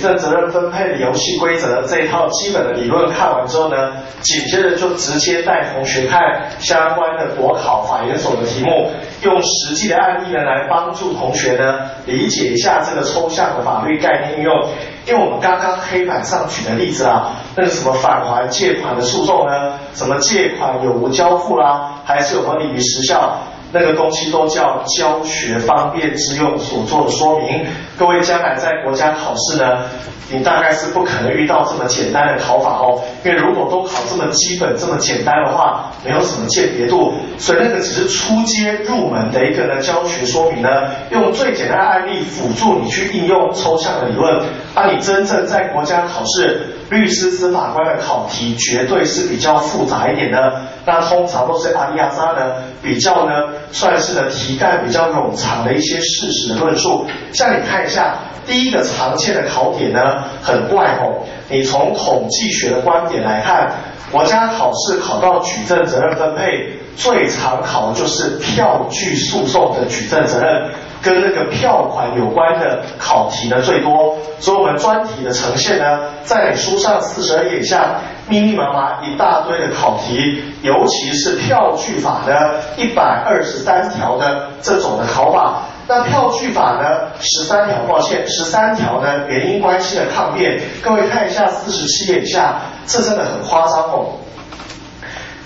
好，那我们把这个呢举证责任分配的游戏规则这一套基本的理论看完之后呢，紧接着就直接带同学看相关的国考法研所的题目，用实际的案例呢来帮助同学呢理解一下这个抽象的法律概念应用。因为我们刚刚黑板上举的例子啊，那个什么返还借款的诉讼呢，什么借款有无交付啦，还是有没有利于时效？那个东西都叫教学方便之用所做的说明。各位将来在国家考试呢，你大概是不可能遇到这么简单的考法哦。因为如果都考这么基本、这么简单的话，没有什么鉴别度，所以那个只是初阶入门的一个呢教学说明呢，用最简单的案例辅助你去应用抽象的理论。当你真正在国家考试，律师、司法官的考题绝对是比较复杂一点的。那通常都是阿利亚扎呢，比较呢算是呢题干比较冗长的一些事实的论述。像你看一下第一个常见的考点呢，很怪哦。你从统计学的观点来看，国家考试考到举证责任分配，最常考的就是票据诉讼的举证责任。跟那个票款有关的考题呢最多，所以我们专题的呈现呢，在书上四十二页以下，密密麻麻一大堆的考题，尤其是票据法的一百二十三条的这种的考法。那票据法呢，十三条，抱歉，十三条呢原因关系的抗辩，各位看一下四十七页以下，这真的很夸张哦。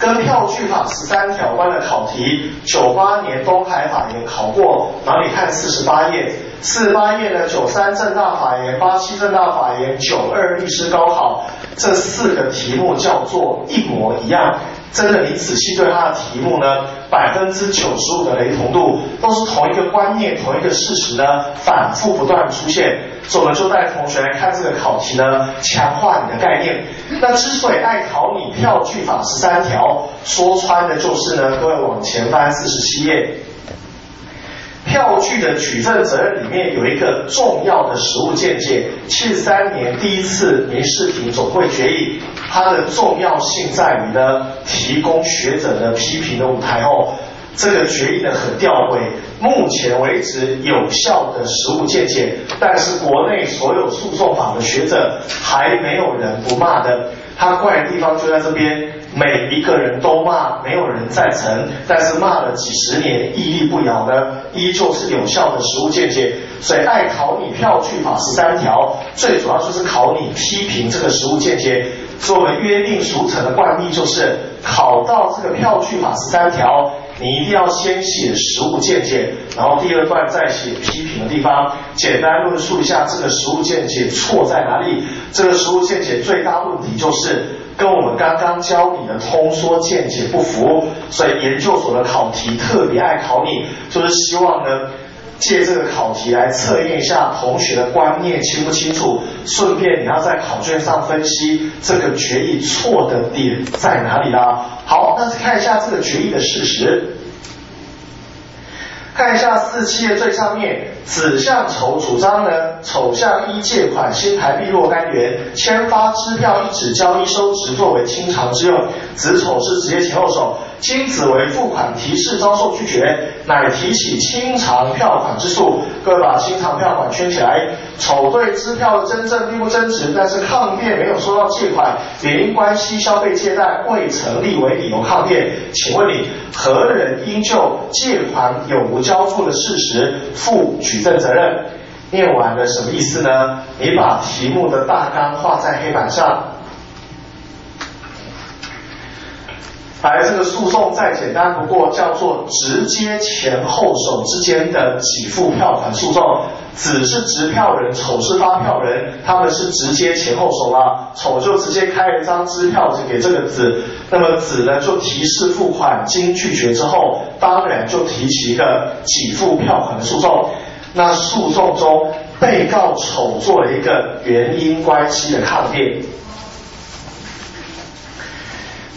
跟票据法十三条关的考题，九八年东海法院考过，然后你看四十八页，四十八页呢，九三正大法院、八七正大法院、九二律师高考，这四个题目叫做一模一样。真的，你仔细对它的题目呢，百分之九十五的雷同度，都是同一个观念、同一个事实呢，反复不断出现。所以我们就带同学来看这个考题呢，强化你的概念。那之所以爱考你票据法十三条，说穿的就是呢，各位往前翻四十七页。票据的举证责任里面有一个重要的实务见解，七三年第一次民事庭总会决议，它的重要性在于呢，提供学者的批评的舞台后，这个决议呢很吊诡，目前为止有效的实物见解，但是国内所有诉讼法的学者还没有人不骂的。他怪的地方就在这边，每一个人都骂，没有人赞成，但是骂了几十年，屹立不摇的，依旧是有效的实物见解。所以爱考你票据法十三条，最主要就是考你批评这个实物见解。所以我们约定俗成的惯例就是，考到这个票据法十三条。你一定要先写实物见解，然后第二段再写批评的地方，简单论述一下这个实物见解错在哪里。这个实物见解最大问题就是跟我们刚刚教你的通说见解不符，所以研究所的考题特别爱考你，就是希望呢借这个考题来测验一下同学的观念清不清楚，顺便你要在考卷上分析这个决议错的点在哪里啦。好，那看一下这个决议的事实。看一下四七页最上面，子向丑主张呢，丑向一借款新台币若干元，签发支票一纸交一收值作为清偿之用，子丑是直接前后手。今子为付款提示遭受拒绝，乃提起清偿票款之诉。各位把清偿票款圈起来。丑对支票的真正并不真实，但是抗辩没有收到借款，原因关系消费借贷未成立为理由抗辩。请问你何人应就借款有无交付的事实负举证责任？念完了什么意思呢？你把题目的大纲画在黑板上。而这个诉讼再简单不过，叫做直接前后手之间的给付票款诉讼。子是执票人，丑是发票人，他们是直接前后手啊。丑就直接开一张支票就给这个子，那么子呢就提示付款，经拒绝之后，当然就提起一个给付票款的诉讼。那诉讼中，被告丑做了一个原因关系的抗辩。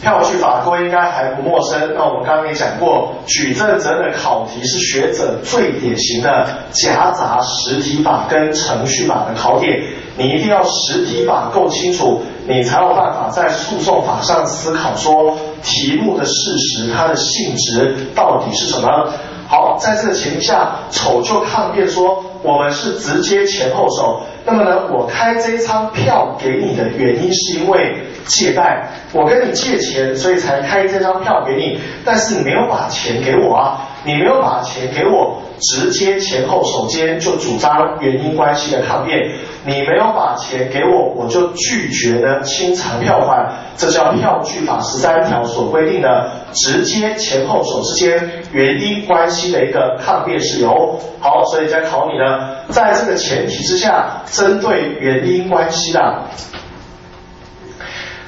票据法各位应该还不陌生，那我们刚刚也讲过，举证责任的考题是学者最典型的夹杂实体法跟程序法的考点，你一定要实体法够清楚，你才有办法在诉讼法上思考说题目的事实它的性质到底是什么。好，在这个前提下，丑就抗辩说我们是直接前后手。那么呢，我开这张票给你的原因是因为借贷，我跟你借钱，所以才开这张票给你。但是你没有把钱给我啊，你没有把钱给我，直接前后手间就主张原因关系的抗辩。你没有把钱给我，我就拒绝呢清偿票款。这叫票据法十三条所规定的直接前后手之间原因关系的一个抗辩事由。好，所以在考你呢，在这个前提之下，针对原因关系的。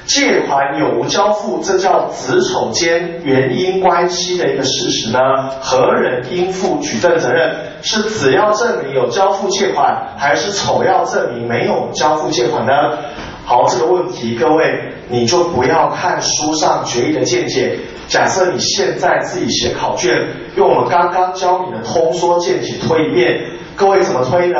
借款有无交付，这叫子丑间原因关系的一个事实呢？何人应负举证责任？是子要证明有交付借款，还是丑要证明没有交付借款呢？好，这个问题各位你就不要看书上决议的见解。假设你现在自己写考卷，用我们刚刚教你的通说见解推一遍，各位怎么推呢？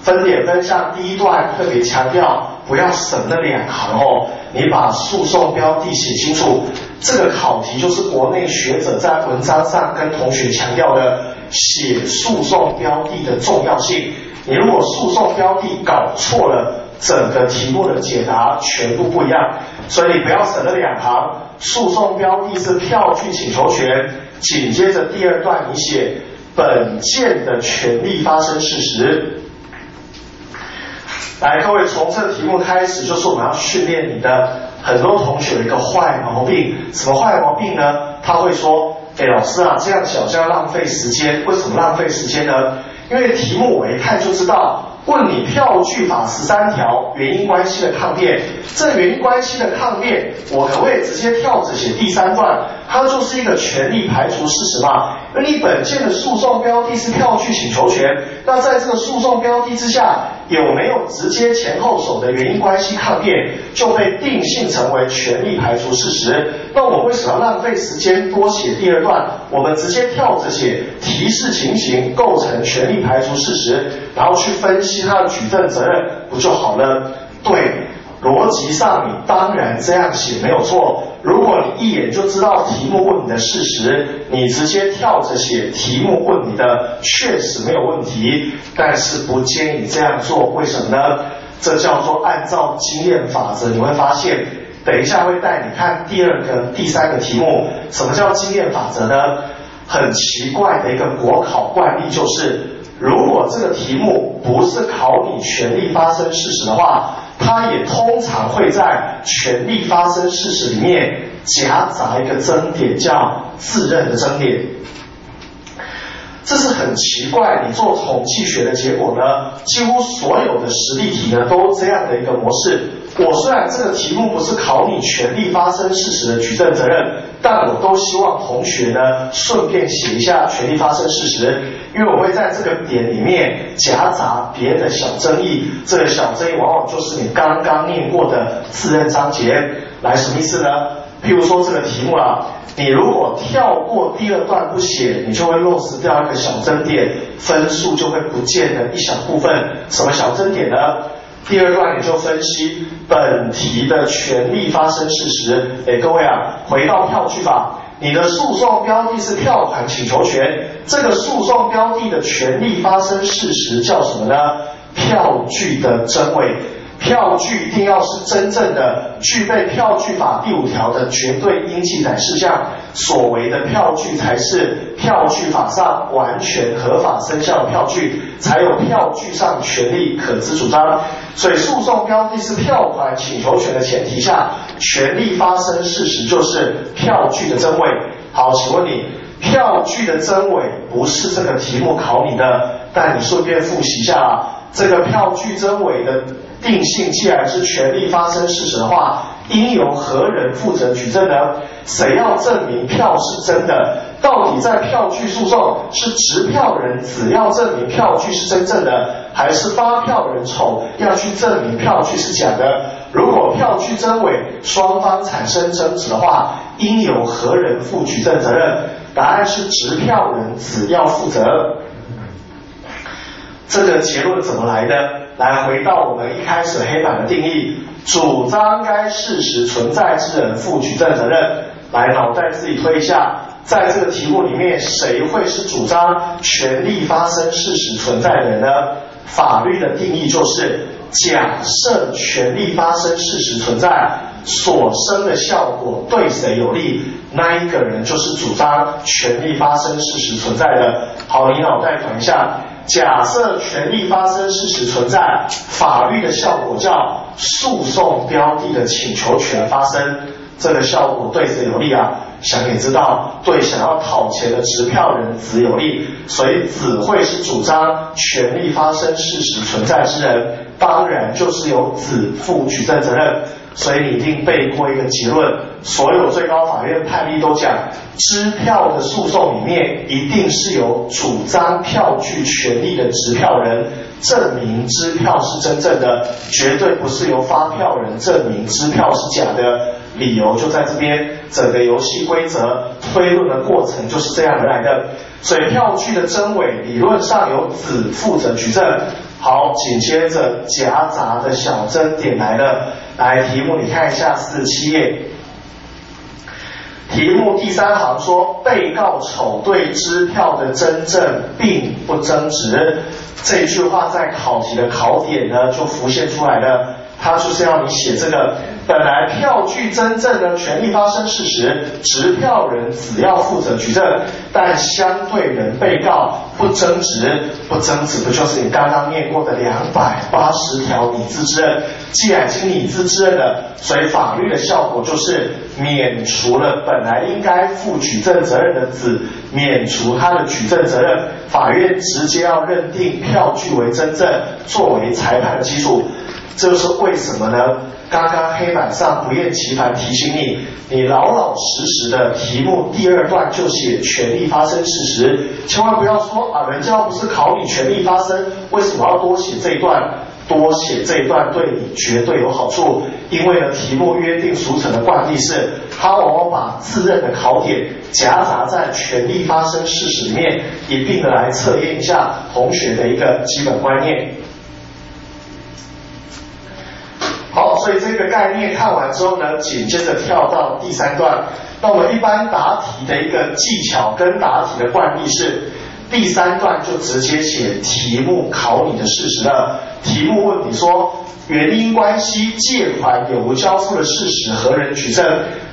分点分项第一段特别强调，不要省那两行哦。你把诉讼标的写清楚，这个考题就是国内学者在文章上跟同学强调的写诉讼标的的重要性。你如果诉讼标的搞错了，整个题目的解答全部不一样。所以你不要省了两行，诉讼标的是票据请求权，紧接着第二段你写本件的权利发生事实。来，各位，从这个题目开始，就是我们要训练你的很多同学的一个坏毛病。什么坏毛病呢？他会说：“哎，老师啊，这样小这样浪费时间。为什么浪费时间呢？因为题目我一看就知道。”问你票据法十三条原因关系的抗辩，这原因关系的抗辩，我可不可以直接跳着写第三段？它就是一个权利排除事实嘛。而你本件的诉讼标的是票据请求权，那在这个诉讼标的之下，有没有直接前后手的原因关系抗辩，就被定性成为权利排除事实。那我为什么要浪费时间多写第二段？我们直接跳着写提示情形构成权利排除事实，然后去分析它的举证责任，不就好了？对。逻辑上你当然这样写没有错。如果你一眼就知道题目问你的事实，你直接跳着写题目问你的，确实没有问题。但是不建议这样做，为什么呢？这叫做按照经验法则。你会发现，等一下会带你看第二个、第三个题目。什么叫经验法则呢？很奇怪的一个国考惯例就是，如果这个题目不是考你权利发生事实的话。它也通常会在权利发生事实里面夹杂一个争点，叫自认的争点。这是很奇怪，你做统计学的结果呢，几乎所有的实例题呢都这样的一个模式。我虽然这个题目不是考你权利发生事实的举证责任，但我都希望同学呢顺便写一下权利发生事实，因为我会在这个点里面夹杂别的小争议。这个小争议往往就是你刚刚念过的自认章节。来，什么意思呢？譬如说这个题目啊，你如果跳过第二段不写，你就会落实掉一个小争点，分数就会不见了一小部分。什么小争点呢？第二段你就分析本题的权利发生事实。哎，各位啊，回到票据法，你的诉讼标的是票款请求权，这个诉讼标的的权利发生事实叫什么呢？票据的真伪。票据一定要是真正的具备票据法第五条的绝对应记载事项，所谓的票据才是票据法上完全合法生效的票据，才有票据上权利可资主张。所以诉讼标的是票款请求权的前提下，权利发生事实就是票据的真伪。好，请问你票据的真伪不是这个题目考你的，但你顺便复习一下啊这个票据真伪的。定性既然是权利发生事实的话，应由何人负责举证呢？谁要证明票是真的？到底在票据诉讼是持票人只要证明票据是真正的，还是发票人丑要去证明票据是假的？如果票据真伪双方产生争执的话，应由何人负举证责任？答案是持票人只要负责。这个结论怎么来的？来回到我们一开始黑板的定义，主张该事实存在之人负举证责任。来，脑袋自己推一下，在这个题目里面，谁会是主张权利发生事实存在的人呢？法律的定义就是，假设权利发生事实存在，所生的效果对谁有利，那一个人就是主张权利发生事实存在的。好，你脑袋转一下。假设权利发生事实存在，法律的效果叫诉讼标的的请求权发生，这个效果对谁有利啊？想也知道，对想要讨钱的持票人子有利，所以子会是主张权利发生事实存在之人，当然就是由子负举证责任。所以你一定背过一个结论，所有最高法院判例都讲，支票的诉讼里面一定是由主张票据权利的持票人证明支票是真正的，绝对不是由发票人证明支票是假的。理由就在这边，整个游戏规则推论的过程就是这样而来的。所以票据的真伪理论上由子负责举证。好，紧接着夹杂的小争点来了。来，题目你看一下四十七页，题目第三行说，被告丑对支票的真正并不增值。这句话在考题的考点呢就浮现出来了，它就是要你写这个。本来票据真正的权利发生事实，执票人只要负责举证，但相对人被告不争执，不争执不就是你刚刚念过的两百八十条拟制之任？既然经拟制之任了，所以法律的效果就是免除了本来应该负举证责任的子，免除他的举证责任，法院直接要认定票据为真正，作为裁判的基础。这是为什么呢？刚刚黑板上不厌其烦提醒你，你老老实实的题目第二段就写权利发生事实，千万不要说啊，人家不是考你权利发生，为什么要多写这一段？多写这一段对你绝对有好处，因为呢，题目约定俗成的惯例是，他往往把自认的考点夹杂在权利发生事实里面，一并的来测验一下同学的一个基本观念。好，所以这个概念看完之后呢，紧接着跳到第三段。那我们一般答题的一个技巧跟答题的惯例是，第三段就直接写题目考你的事实了。题目问你说原因关系借款有无交付的事实，何人举证？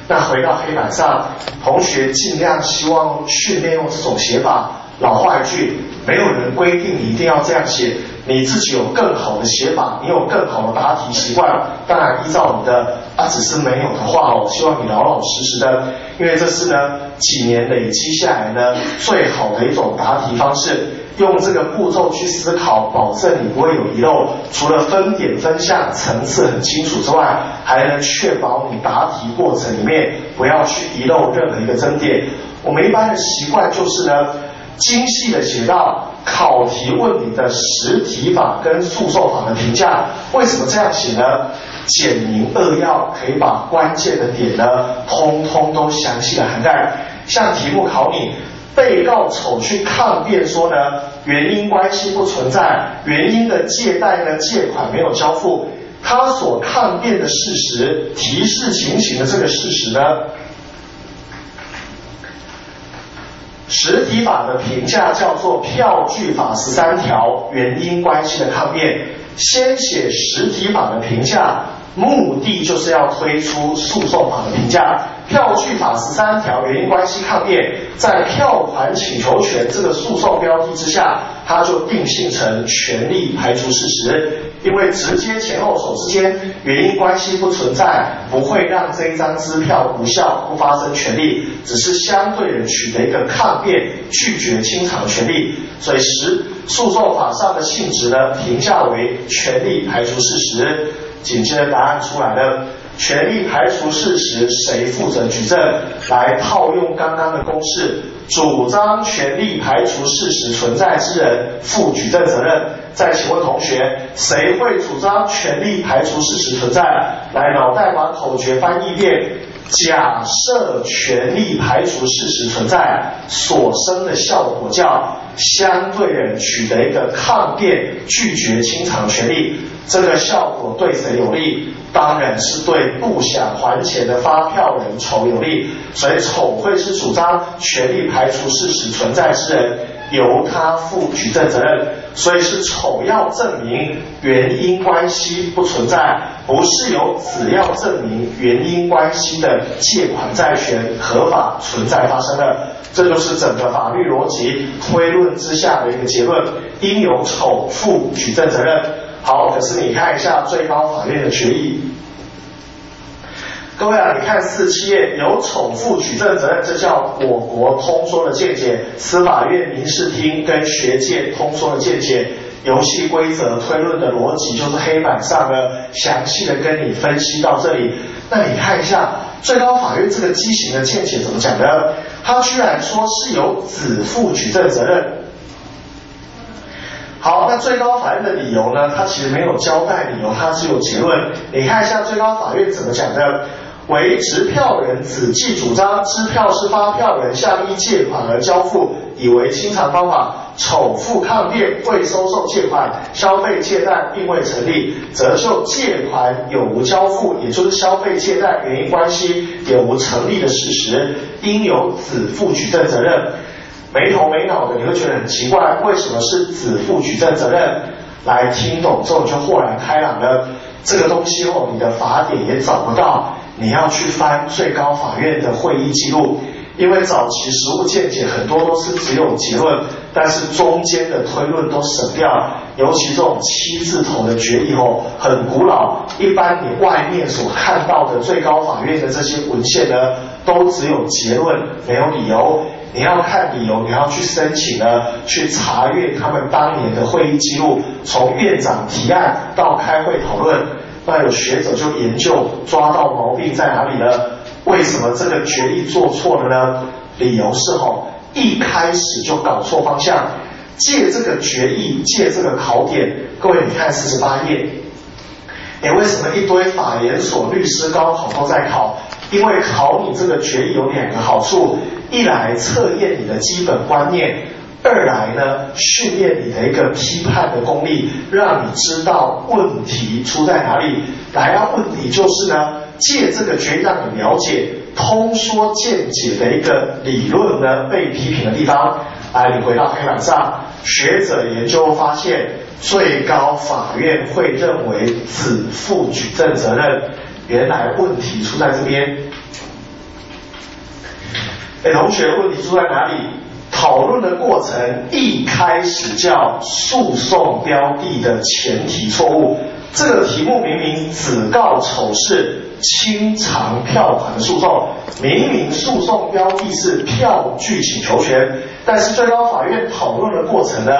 那回到黑板上，同学尽量希望训练用这种写法。老话一句，没有人规定你一定要这样写。你自己有更好的写法，你有更好的答题习惯，当然依照你的啊，只是没有的话哦，希望你老老实实的，因为这是呢几年累积下来呢最好的一种答题方式，用这个步骤去思考，保证你不会有遗漏。除了分点分项层次很清楚之外，还能确保你答题过程里面不要去遗漏任何一个争点。我们一般的习惯就是呢。精细的写到考题问你的实体法跟诉讼法的评价，为什么这样写呢？简明扼要，可以把关键的点呢，通通都详细的涵盖。像题目考你，被告丑去抗辩说呢，原因关系不存在，原因的借贷呢，借款没有交付，他所抗辩的事实，提示情形的这个事实呢？实体法的评价叫做票据法十三条原因关系的抗辩，先写实体法的评价，目的就是要推出诉讼法的评价。票据法十三条原因关系抗辩，在票款请求权这个诉讼标的之下，它就定性成权利排除事实。因为直接前后手之间原因关系不存在，不会让这一张支票无效，不发生权利，只是相对人取得一个抗辩拒绝清偿的权利。所以十诉讼法上的性质呢，评价为权利排除事实。紧接着答案出来了。权利排除事实，谁负责举证？来套用刚刚的公式，主张权利排除事实存在之人负举证责任。再请问同学，谁会主张权利排除事实存在？来，脑袋把口诀翻译一遍。假设权利排除事实存在，所生的效果叫相对人取得一个抗辩拒绝清偿权利。这个效果对谁有利？当然是对不想还钱的发票人丑有利。所以丑会是主张权利排除事实存在之人，由他负举证责任。所以是丑要证明原因关系不存在，不是由子要证明原因关系的借款债权合法存在发生的。这就是整个法律逻辑推论之下的一个结论，应由丑负举证责任。好，可是你看一下最高法院的决议。各位啊，你看四七页有丑妇举证责任，这叫我国通说的见解，司法院民事厅跟学界通说的见解，游戏规则推论的逻辑就是黑板上的详细的跟你分析到这里。那你看一下最高法院这个畸形的见解怎么讲的？他居然说是由子负举证责任。好，那最高法院的理由呢？他其实没有交代理由，他只有结论。你看一下最高法院怎么讲的。为支票人子继主张支票是发票人向依借款而交付，以为清偿方法，丑付抗辩未收受借款，消费借贷并未成立，则就借款有无交付，也就是消费借贷原因关系有无成立的事实，应由子负举证责任。没头没脑的，你会觉得很奇怪，为什么是子负举证责任？来听懂之后就豁然开朗了。这个东西哦，你的法典也找不到。你要去翻最高法院的会议记录，因为早期实务见解很多都是只有结论，但是中间的推论都省掉。尤其这种七字头的决议哦，很古老，一般你外面所看到的最高法院的这些文献呢，都只有结论没有理由。你要看理由，你要去申请呢，去查阅他们当年的会议记录，从院长提案到开会讨论。那有学者就研究抓到毛病在哪里呢？为什么这个决议做错了呢？理由是吼，一开始就搞错方向，借这个决议，借这个考点，各位你看四十八页，哎，为什么一堆法研所律师高考都在考？因为考你这个决议有两个好处，一来测验你的基本观念。二来呢，训练你的一个批判的功力，让你知道问题出在哪里。来啊，问题就是呢，借这个决让你了解通说见解的一个理论呢被批评的地方。来，你回到黑板上，学者研究发现，最高法院会认为只负举证责任，原来问题出在这边。哎，同学，问题出在哪里？讨论的过程一开始叫诉讼标的的前提错误，这个题目明明子告丑是清偿票款的诉讼，明明诉讼标的是票据请求权，但是最高法院讨论的过程呢，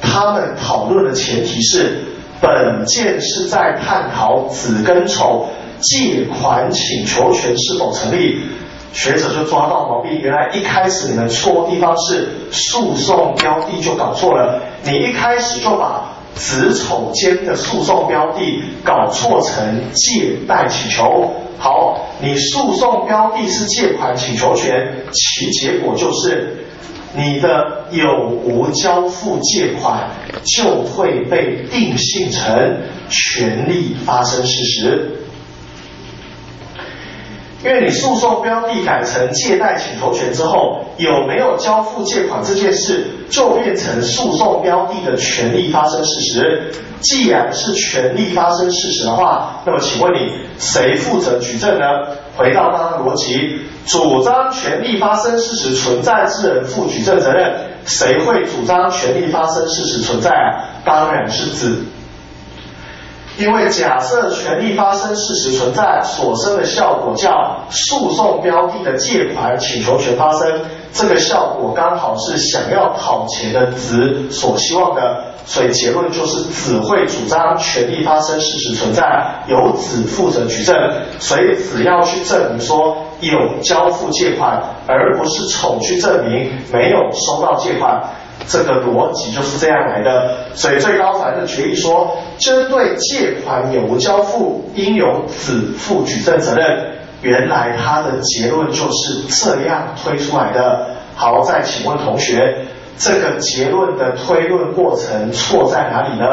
他们讨论的前提是本件是在探讨子跟丑借款请求权是否成立。学者就抓到毛病，原来一开始你们错地方是诉讼标的就搞错了，你一开始就把子丑间的诉讼标的搞错成借贷请求。好，你诉讼标的是借款请求权，其结果就是你的有无交付借款就会被定性成权利发生事实。因为你诉讼标的改成借贷请求权之后，有没有交付借款这件事，就变成诉讼标的的权利发生事实。既然是权利发生事实的话，那么请问你谁负责举证呢？回到刚刚逻辑，主张权利发生事实存在之人负举证责任，谁会主张权利发生事实存在啊？当然是子。因为假设权利发生事实存在，所生的效果叫诉讼标的的借款请求权发生，这个效果刚好是想要讨钱的子所希望的，所以结论就是子会主张权利发生事实存在，由子负责举证，所以子要去证明说有交付借款，而不是丑去证明没有收到借款。这个逻辑就是这样来的，所以最高法院的决议说，针对借款有无交付，应由子负举证责任。原来他的结论就是这样推出来的。好，再请问同学，这个结论的推论过程错在哪里呢？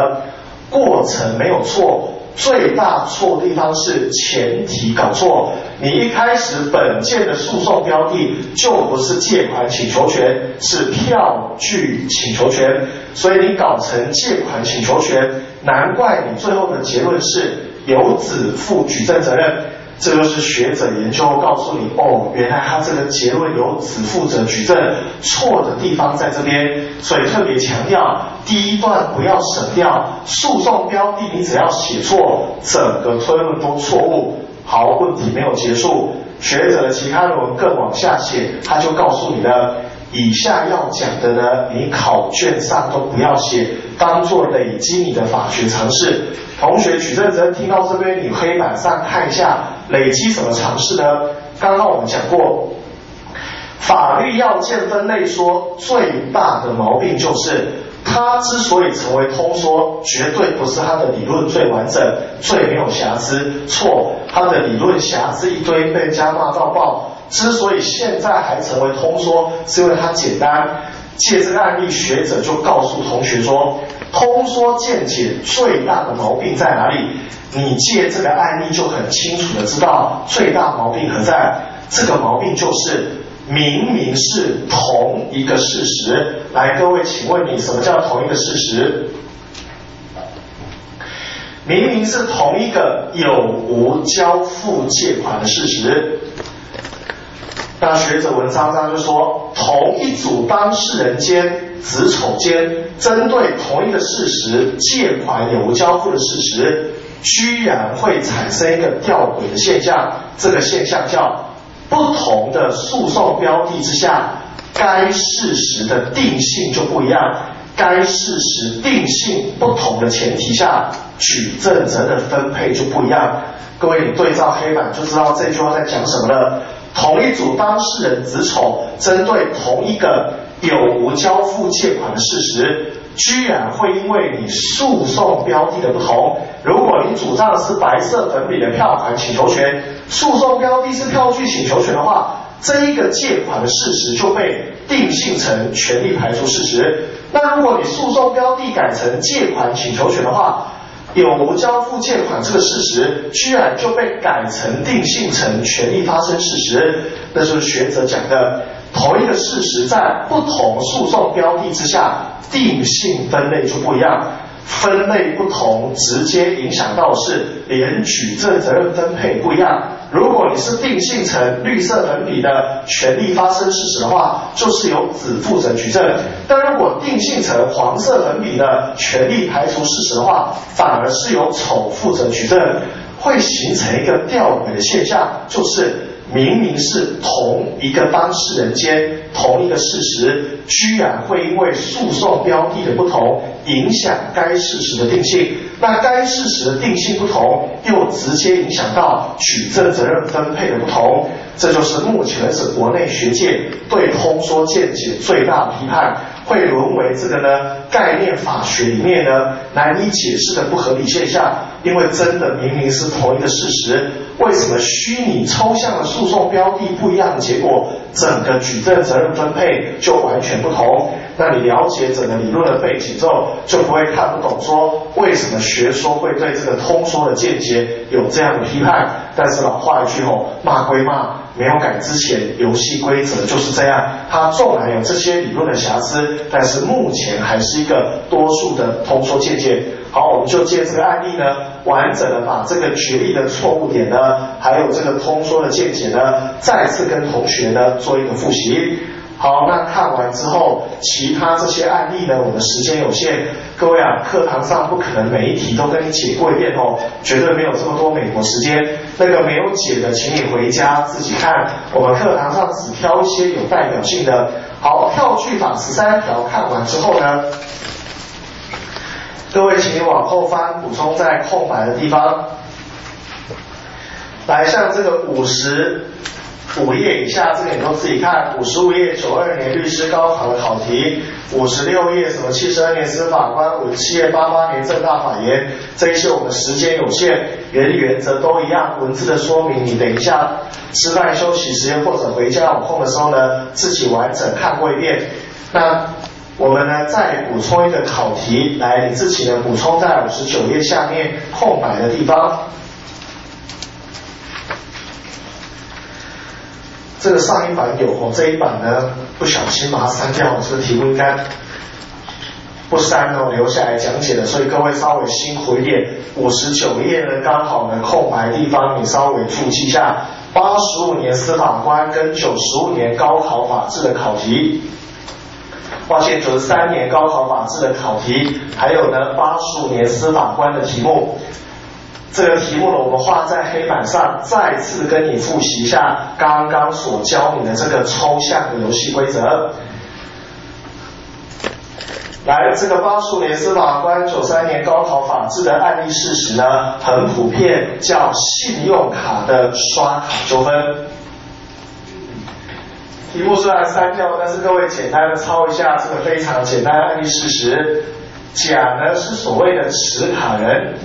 过程没有错，最大错的地方是前提搞错。你一开始本件的诉讼标的就不是借款请求权，是票据请求权，所以你搞成借款请求权，难怪你最后的结论是由子负举证责任。这就是学者研究告诉你哦，原来他这个结论由子负责举证，错的地方在这边，所以特别强调第一段不要省掉，诉讼标的你只要写错，整个推论都错误。好，问题没有结束，学者的其他论文更往下写，他就告诉你的以下要讲的呢，你考卷上都不要写，当做累积你的法学常识。同学举证人听到这边，你黑板上看一下。累积什么常识呢？刚刚我们讲过，法律要件分类说最大的毛病就是，它之所以成为通说，绝对不是它的理论最完整、最没有瑕疵。错，它的理论瑕疵一堆，被人家骂到爆。之所以现在还成为通说，是因为它简单。借这个案例，学者就告诉同学说，通说见解最大的毛病在哪里？你借这个案例就很清楚的知道最大毛病何在。这个毛病就是明明是同一个事实。来，各位，请问你什么叫同一个事实？明明是同一个有无交付借款的事实。那学者文章上就说，同一组当事人间子丑间，针对同一个事实，借款有无交付的事实，居然会产生一个吊诡的现象。这个现象叫不同的诉讼标的之下，该事实的定性就不一样。该事实定性不同的前提下，举证责任分配就不一样。各位，你对照黑板就知道这句话在讲什么了。同一组当事人子丑，针对同一个有无交付借款的事实，居然会因为你诉讼标的的不同，如果你主张的是白色粉笔的票款请求权，诉讼标的是票据请求权的话，这一个借款的事实就被定性成权利排除事实。那如果你诉讼标的改成借款请求权的话，有无交付借款这个事实，居然就被改成定性成权利发生事实，那就是学者讲的同一个事实，在不同诉讼标的之下，定性分类就不一样。分类不同，直接影响到是连举证责任分配不一样。如果你是定性成绿色粉笔的权利发生事实的话，就是由子负责举证；但如果定性成黄色粉笔的权利排除事实的话，反而是由丑负责举证，会形成一个吊诡的现象，就是。明明是同一个当事人间同一个事实，居然会因为诉讼标的的不同，影响该事实的定性。那该事实的定性不同，又直接影响到举证责任分配的不同。这就是目前是国内学界对通说见解最大的批判，会沦为这个呢概念法学里面呢难以解释的不合理现象。因为真的明明是同一个事实，为什么虚拟抽象的诉讼标的不一样的结果，整个举证责任分配就完全不同？那你了解整个理论的背景之后，就不会看不懂说为什么学说会对这个通说的见解有这样的批判。但是老话一句吼，骂归骂，没有改之前，游戏规则就是这样。它纵然有这些理论的瑕疵，但是目前还是一个多数的通说见解。好，我们就借这个案例呢，完整的把这个决议的错误点呢，还有这个通说的见解呢，再次跟同学呢做一个复习。好，那看完之后，其他这些案例呢，我们时间有限，各位啊，课堂上不可能每一题都跟你解过一遍哦，绝对没有这么多美国时间。那个没有解的，请你回家自己看。我们课堂上只挑一些有代表性的。好，跳句法十三条看完之后呢？各位，请你往后翻，补充在空白的地方。来，像这个五十五页以下，这个你都自己看。五十五页，九二年律师高考的考题。五十六页，什么七十二年司法官。五十七页，八八年正大法言。这一些我们时间有限，原原则都一样。文字的说明，你等一下吃饭休息时间或者回家有空的时候呢，自己完整看过一遍。那。我们呢再补充一个考题，来你自己呢补充在五十九页下面空白的地方。这个上一版有哦，这一版呢不小心把它删掉了，这个题目应该不删哦，留下来讲解的，所以各位稍微辛苦一点。五十九页呢刚好呢空白地方，你稍微注记一下。八十五年司法官跟九十五年高考法制的考题，抱歉，九十三年高考法制的考题，还有呢八十五年司法官的题目。这个题目呢，我们画在黑板上，再次跟你复习一下刚刚所教你的这个抽象的游戏规则。来，这个八十五年司法官、九三年高考法制的案例事实呢，很普遍，叫信用卡的刷卡纠纷。题目虽然删掉，但是各位简单的抄一下这个非常简单的案例事实。甲呢是所谓的持卡人。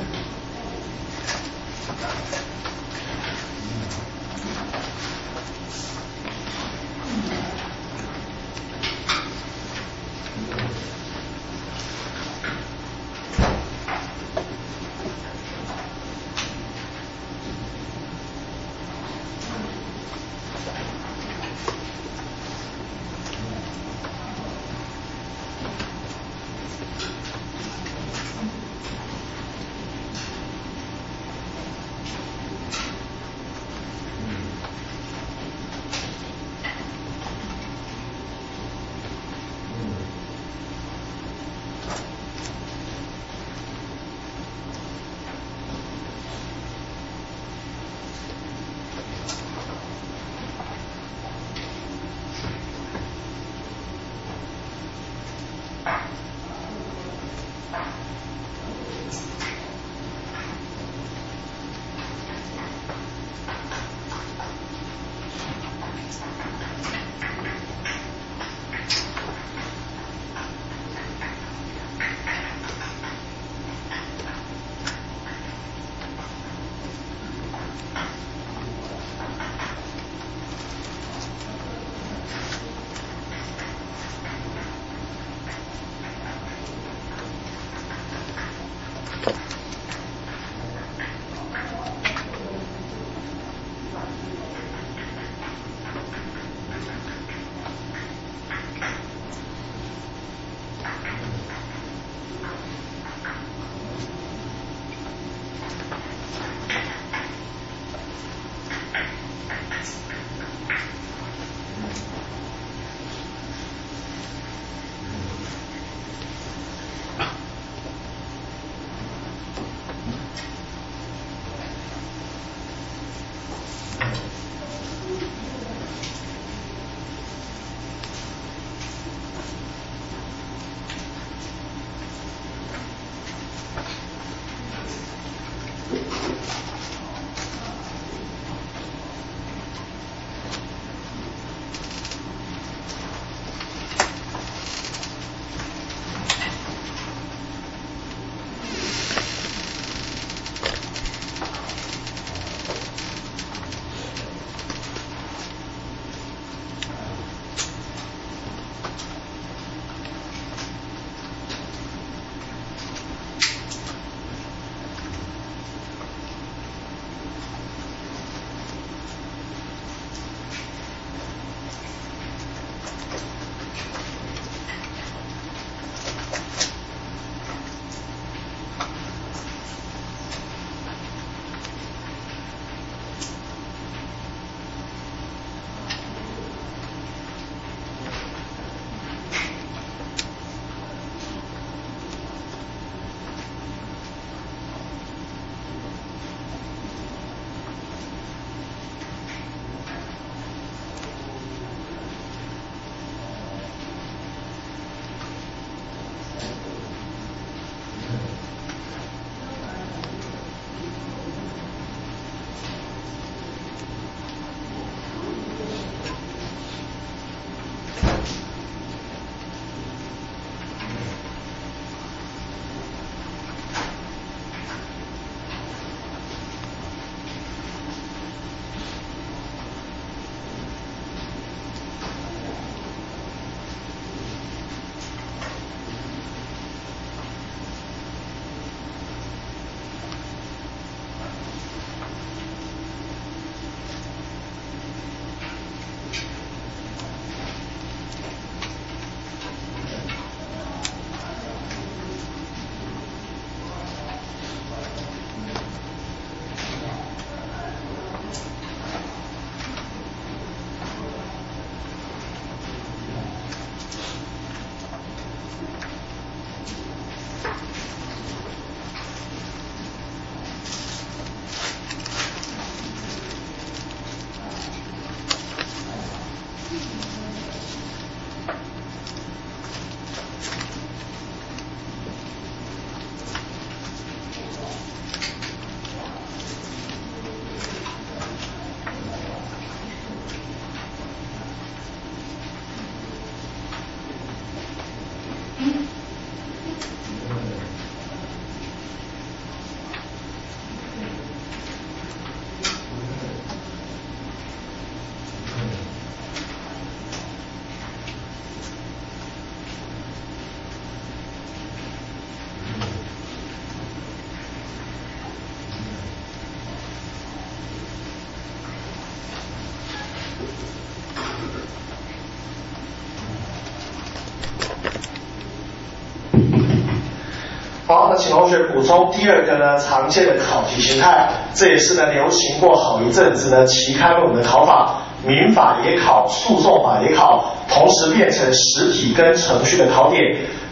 补充第二个呢，常见的考题形态，这也是呢流行过好一阵子呢期刊论文的考法，民法也考，诉讼法也考，同时变成实体跟程序的考点。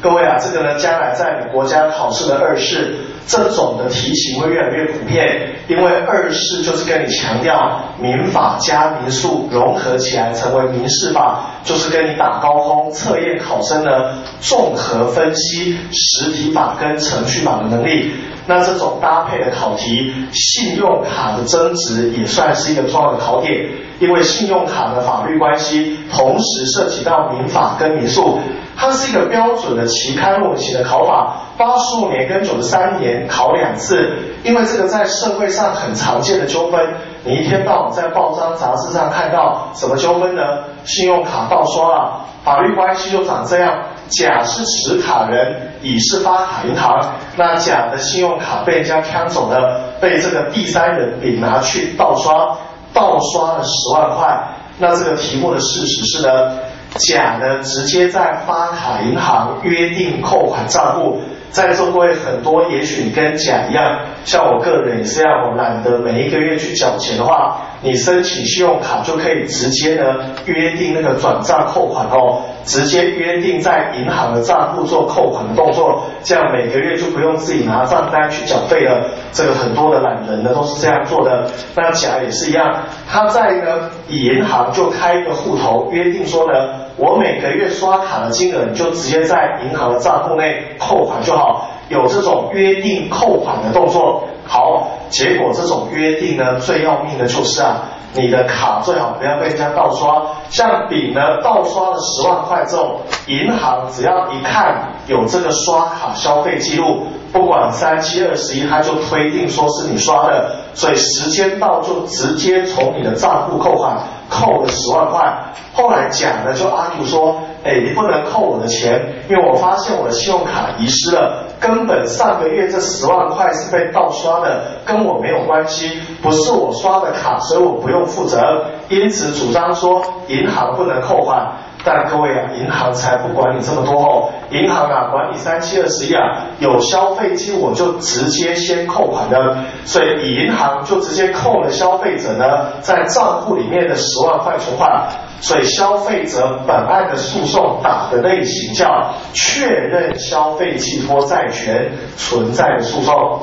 各位啊，这个呢将来在国家考试的二试，这种的题型会越来越普遍，因为二试就是跟你强调民法加民诉融合起来成为民事法，就是跟你打高空测验考生呢综合分析实体法跟程序法的能力。那这种搭配的考题，信用卡的增值也算是一个重要的考点，因为信用卡的法律关系同时涉及到民法跟民诉。它是一个标准的期刊论文型的考法，八十五年跟九十三年考两次，因为这个在社会上很常见的纠纷，你一天到晚在报章杂志上看到什么纠纷呢？信用卡盗刷了，法律关系就长这样：甲是持卡人，乙是发卡银行，那甲的信用卡被人家抢走了，被这个第三人丙拿去盗刷，盗刷了十万块。那这个题目的事实是呢？甲呢，直接在发卡银行约定扣款账户，在座各位很多，也许你跟甲一样，像我个人也是这样，懒得每一个月去缴钱的话，你申请信用卡就可以直接呢约定那个转账扣款哦，直接约定在银行的账户做扣款的动作，这样每个月就不用自己拿账单去缴费了。这个很多的懒人呢都是这样做的，那甲也是一样，他在呢以银行就开一个户头，约定说呢。我每个月刷卡的金额，你就直接在银行的账户内扣款就好，有这种约定扣款的动作。好，结果这种约定呢，最要命的就是啊，你的卡最好不要被人家盗刷。像丙呢，盗刷了十万块之后，银行只要一看有这个刷卡消费记录，不管三七二十一，他就推定说是你刷的，所以时间到就直接从你的账户扣款。扣了十万块，后来甲呢就阿 Q 说，哎，你不能扣我的钱，因为我发现我的信用卡遗失了，根本上个月这十万块是被盗刷的，跟我没有关系，不是我刷的卡，所以我不用负责，因此主张说银行不能扣款。但各位啊，银行才不管你这么多哦，银行啊管你三七二十一啊，有消费金我就直接先扣款的，所以银行就直接扣了消费者呢在账户里面的十万块存款，所以消费者本案的诉讼打的类型叫确认消费寄托债权存在的诉讼。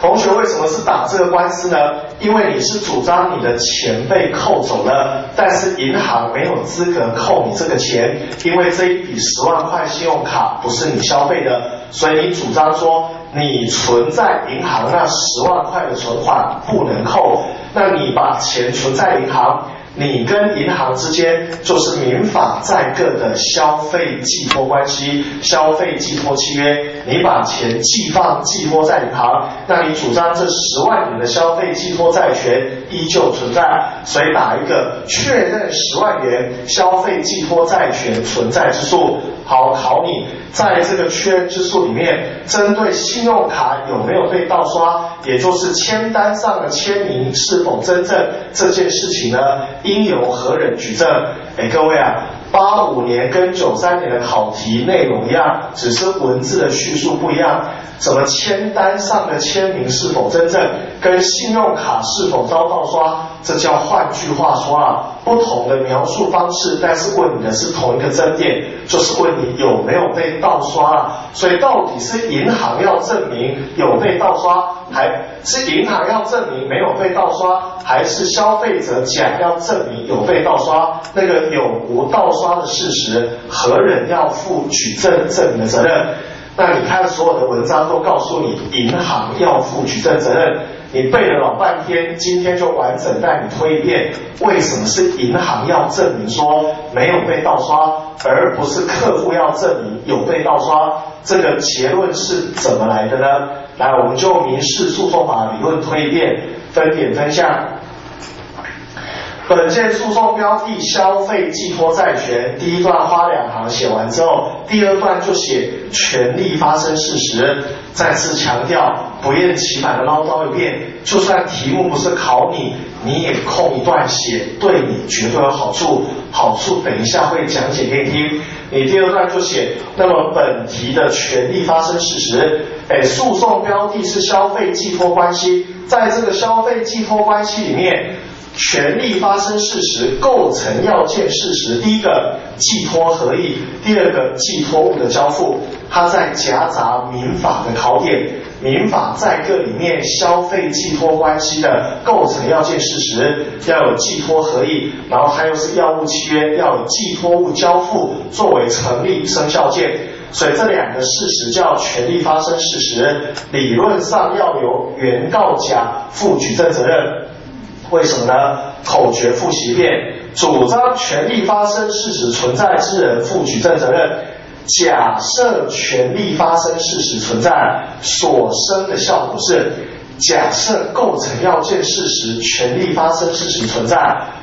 同学为什么是打这个官司呢？因为你是主张你的钱被扣走了，但是银行没有资格扣你这个钱，因为这一笔十万块信用卡不是你消费的，所以你主张说你存在银行那十万块的存款不能扣，那你把钱存在银行。你跟银行之间就是民法在个的消费寄托关系，消费寄托契约。你把钱寄放寄托在银行，那你主张这十万元的消费寄托债权依旧存在，所以打一个确认十万元消费寄托债权存在之诉。好，考你在这个确认之诉里面，针对信用卡有没有被盗刷，也就是签单上的签名是否真正这件事情呢？应由何人举证？哎，各位啊。八五年跟九三年的考题内容一样，只是文字的叙述不一样。怎么签单上的签名是否真正，跟信用卡是否遭盗刷，这叫换句话说啊，不同的描述方式，但是问你的是同一个争点，就是问你有没有被盗刷啊。所以到底是银行要证明有被盗刷，还是银行要证明没有被盗刷，还是消费者甲要证明有被盗刷？那个有无盗刷的事实，何人要负举证证明的责任？那你看所有的文章都告诉你，银行要负举证责任。你背了老半天，今天就完整带你推一遍，为什么是银行要证明说没有被盗刷，而不是客户要证明有被盗刷？这个结论是怎么来的呢？来，我们就民事诉讼法理论推一遍，分点分项。本件诉讼标的消费寄托债权，第一段花两行写完之后，第二段就写权利发生事实。再次强调，不厌其烦的唠叨一遍，就算题目不是考你，你也空一段写，对你绝对有好处。好处等一下会讲解给你听。你第二段就写，那么本题的权利发生事实，哎，诉讼标的是消费寄托关系，在这个消费寄托关系里面。权利发生事实构成要件事实，第一个寄托合意，第二个寄托物的交付，它在夹杂民法的考点，民法在个里面消费寄托关系的构成要件事实要有寄托合意，然后它又是药物契约要有寄托物交付作为成立生效件，所以这两个事实叫权利发生事实，理论上要由原告甲负举证责任。为什么呢？口诀复习一遍：主张权利发生事实存在之人负举证责任。假设权利发生事实存在，所生的效果是：假设构成要件事实，权利发生事实存在，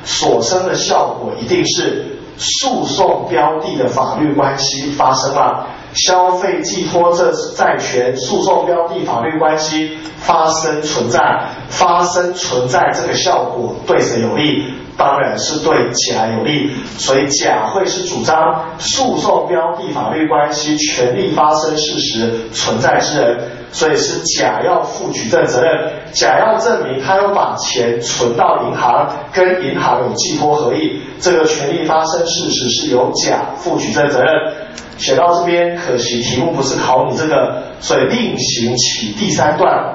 所生的效果一定是诉讼标的的法律关系发生了。消费寄托这债权诉讼标的法律关系发生存在，发生存在这个效果对谁有利？当然是对甲有利，所以甲会是主张诉讼标的法律关系权利发生事实存在之人，所以是甲要负举证责任。甲要证明他有把钱存到银行，跟银行有寄托合意，这个权利发生事实是由甲负举证责任。写到这边，可惜题目不是考你这个，所以另行起第三段。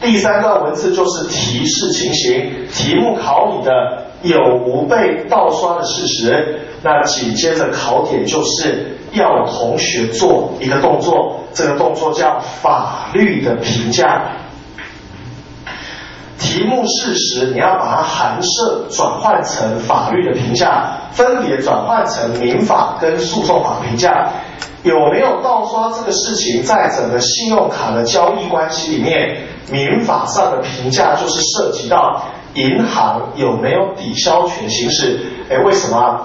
第三段文字就是提示情形，题目考你的有无被盗刷的事实。那紧接着考点就是要同学做一个动作，这个动作叫法律的评价。题目事实，你要把它含摄转换成法律的评价，分别转换成民法跟诉讼法评价。有没有盗刷这个事情，在整个信用卡的交易关系里面，民法上的评价就是涉及到银行有没有抵消权行使。哎，为什么？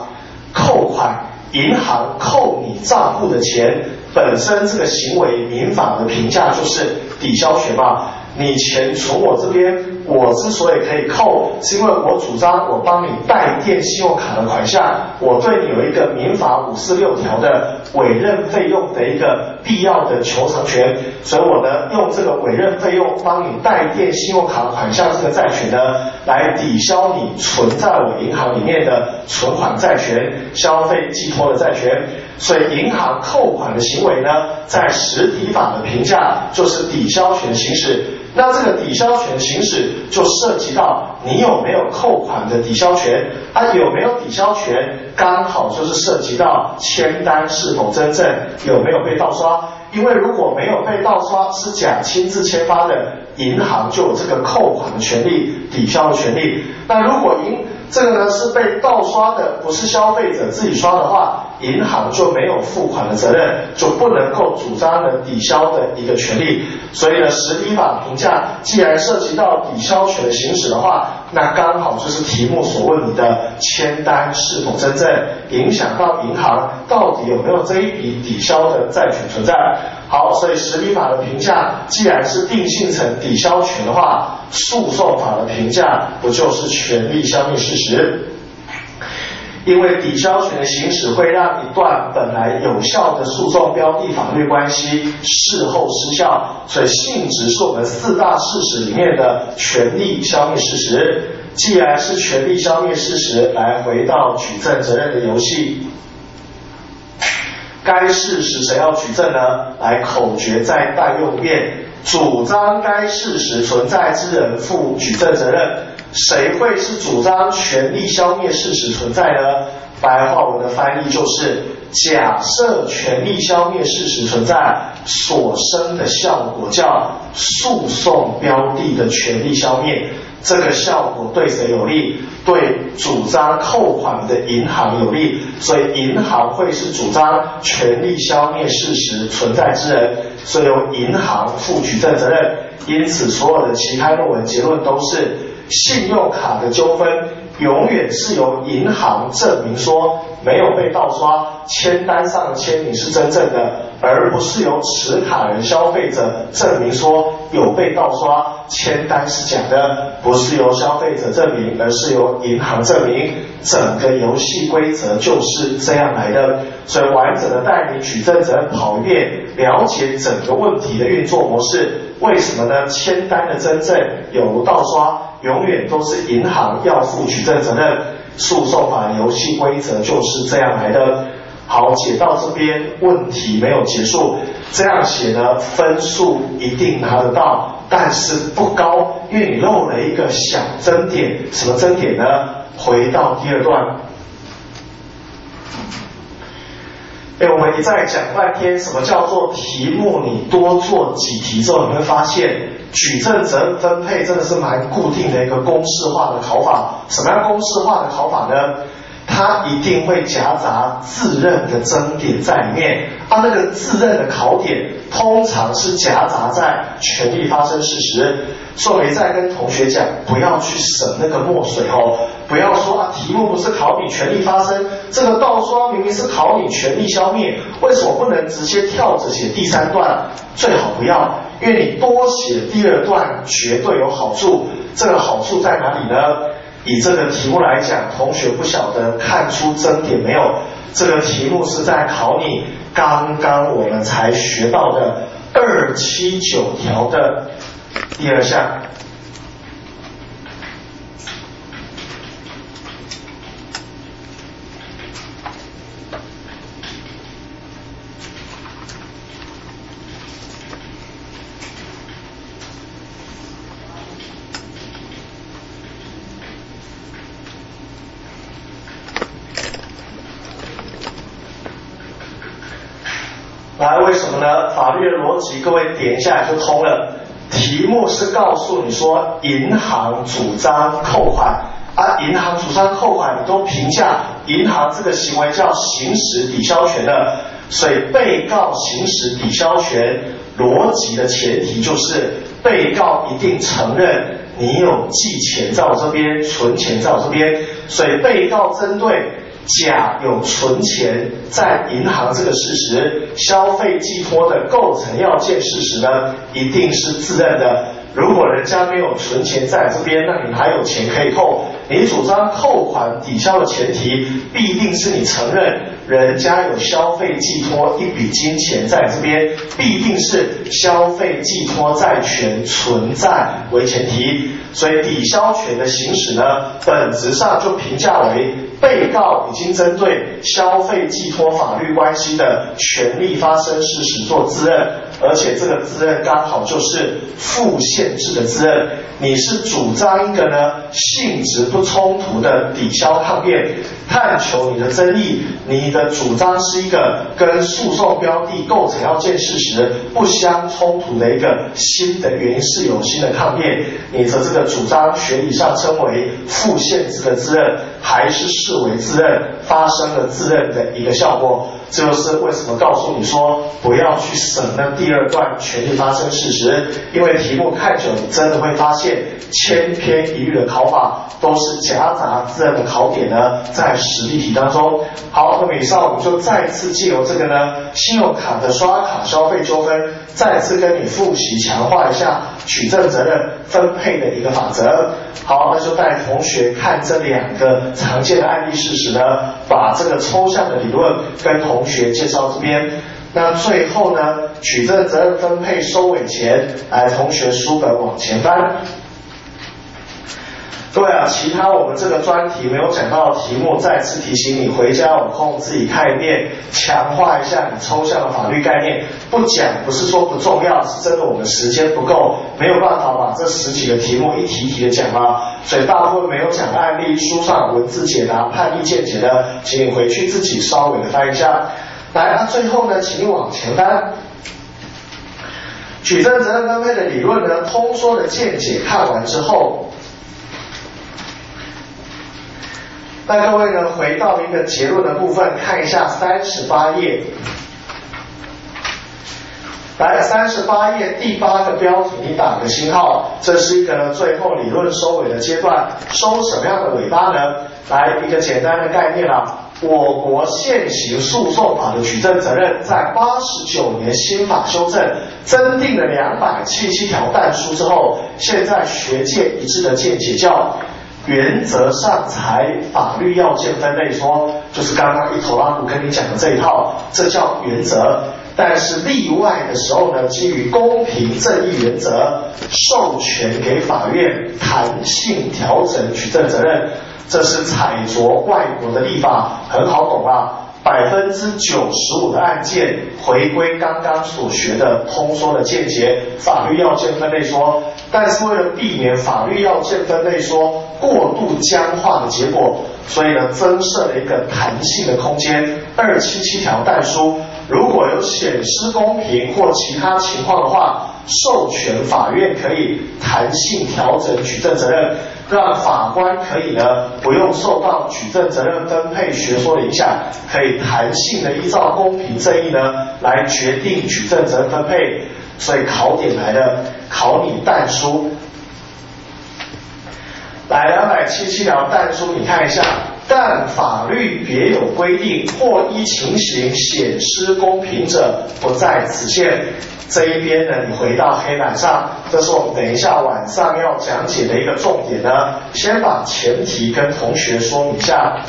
扣款，银行扣你账户的钱，本身这个行为，民法的评价就是抵消权嘛。你钱从我这边，我之所以可以扣，是因为我主张我帮你代垫信用卡的款项，我对你有一个民法五四六条的委任费用的一个必要的求偿权，所以我呢用这个委任费用帮你代垫信用卡款项这个债权呢，来抵消你存在我银行里面的存款债权、消费寄托的债权。所以银行扣款的行为呢，在实体法的评价就是抵消权行使。那这个抵消权行使就涉及到你有没有扣款的抵消权，啊有没有抵消权，刚好就是涉及到签单是否真正有没有被盗刷。因为如果没有被盗刷，是甲亲自签发的，银行就有这个扣款的权利、抵消的权利。那如果银这个呢是被盗刷的，不是消费者自己刷的话，银行就没有付款的责任，就不能够主张的抵消的一个权利。所以呢，实体法评价既然涉及到抵消权的行使的话，那刚好就是题目所问你的签单是否真正影响到银行到底有没有这一笔抵消的债权存在。好，所以实体法的评价既然是定性成抵消权的话。诉讼法的评价不就是权利消灭事实？因为抵消权的行使会让一段本来有效的诉讼标的法律关系事后失效，所以性质是我们四大事实里面的权利消灭事实。既然是权利消灭事实，来回到举证责任的游戏，该事实谁要举证呢？来口诀再带用一遍。主张该事实存在之人负举证责任，谁会是主张权利消灭事实存在呢？白话文的翻译就是：假设权利消灭事实存在，所生的效果叫诉讼标的的权利消灭。这个效果对谁有利？对主张扣款的银行有利，所以银行会是主张权利消灭事实存在之人，所以由银行负举证责任。因此，所有的期刊论文结论都是信用卡的纠纷。永远是由银行证明说没有被盗刷，签单上的签名是真正的，而不是由持卡人消费者证明说有被盗刷，签单是假的，不是由消费者证明，而是由银行证明。整个游戏规则就是这样来的，所以完整的带你举证责任跑一遍，了解整个问题的运作模式。为什么呢？签单的真正有无盗刷，永远都是银行要负举证责任。诉讼法游戏规则就是这样来的。好，解到这边问题没有结束，这样写呢，分数一定拿得到，但是不高，因为你漏了一个小增点。什么增点呢？回到第二段。哎，我们一再讲半天，什么叫做题目？你多做几题之后，你会发现举证责任分配真的是蛮固定的一个公式化的考法。什么样公式化的考法呢？它一定会夹杂自认的真点在里面，它那个自认的考点通常是夹杂在权利发生事实。所以再跟同学讲，不要去省那个墨水哦，不要说啊，题目不是考你权利发生，这个倒刷明明是考你权利消灭，为什么不能直接跳着写第三段？最好不要，因为你多写第二段绝对有好处。这个好处在哪里呢？以这个题目来讲，同学不晓得看出真点没有？这个题目是在考你刚刚我们才学到的二七九条的第二项。来，为什么呢？法律的各位点一下就通了。题目是告诉你说，银行主张扣款，啊，银行主张扣款，你都评价银行这个行为叫行使抵销权的，所以被告行使抵销权，逻辑的前提就是被告一定承认你有寄钱在我这边，存钱在我这边，所以被告针对。甲有存钱在银行这个事实，消费寄托的构成要件事实呢，一定是自认的。如果人家没有存钱在这边，那你还有钱可以扣。你主张扣款抵消的前提，必定是你承认人家有消费寄托一笔金钱在这边，必定是消费寄托债权存在为前提。所以抵消权的行使呢，本质上就评价为被告已经针对消费寄托法律关系的权利发生事实做自认，而且这个自认刚好就是负限制的自认。你是主张一个呢性质不冲突的抵消抗辩，探求你的争议，你的主张是一个跟诉讼标的构成要件事实不相冲突的一个新的原因是有新的抗辩，你的这个主张学理上称为负限制的自认，还是视为自认发生了自认的一个效果。这就是为什么告诉你说不要去审那第二段权利发生事实，因为题目看久，你真的会发现千篇一律的考法都是夹杂自然的考点呢，在实例题当中。好，那么以上我们就再次借由这个呢，信用卡的刷卡消费纠纷，再次跟你复习强化一下举证责任分配的一个法则。好，那就带同学看这两个常见的案例事实呢，把这个抽象的理论跟同同学介绍这边。那最后呢，举证责任分配收尾前，来同学书本往前翻。对啊，其他我们这个专题没有讲到的题目，再次提醒你回家有空自己看一遍，强化一下你抽象的法律概念。不讲不是说不重要，是真的我们时间不够，没有办法把这十几个题目一题一题的讲啊。所以大部分没有讲案例，书上文字解答、判例见解的，请你回去自己稍微的翻一下。来，那最后呢，请你往前翻。举证责任分配的理论呢，通说的见解看完之后。那各位呢，回到一个结论的部分，看一下三十八页。来，三十八页第八个标题，你打个星号。这是一个最后理论收尾的阶段，收什么样的尾巴呢？来，一个简单的概念啊，我国现行诉讼法的举证责任，在八十九年新法修正，增订了两百七七条但书之后，现在学界一致的见解叫，原则上才法律要件分类说，就是刚刚一头拉骨跟你讲的这一套，这叫原则。但是例外的时候呢，基于公平正义原则，授权给法院弹性调整取证责任。这是采着外国的立法，很好懂啊。百分之九十五的案件回归刚刚所学的通说的见解，法律要件分类说。但是为了避免法律要件分类说过度僵化的结果，所以呢增设了一个弹性的空间。二七七条但书，如果有显失公平或其他情况的话，授权法院可以弹性调整举证责任。让法官可以呢不用受到举证责任分配学说的影响，可以弹性的依照公平正义呢来决定举证责任分配。所以考点来了，考你但书。来两百七七条但书，你看一下，但法律别有规定或依情形显失公平者，不在此限。这一边呢，你回到黑板上，这是我们等一下晚上要讲解的一个重点呢。先把前提跟同学说一下。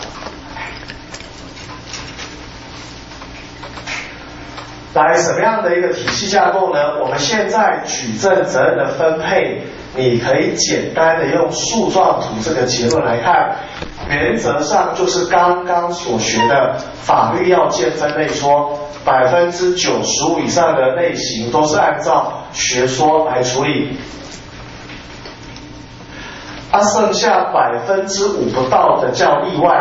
来，什么样的一个体系架构呢？我们现在举证责任的分配，你可以简单的用树状图这个结论来看。原则上就是刚刚所学的法律要件分类说。百分之九十五以上的类型都是按照学说来处理，啊，剩下百分之五不到的叫例外。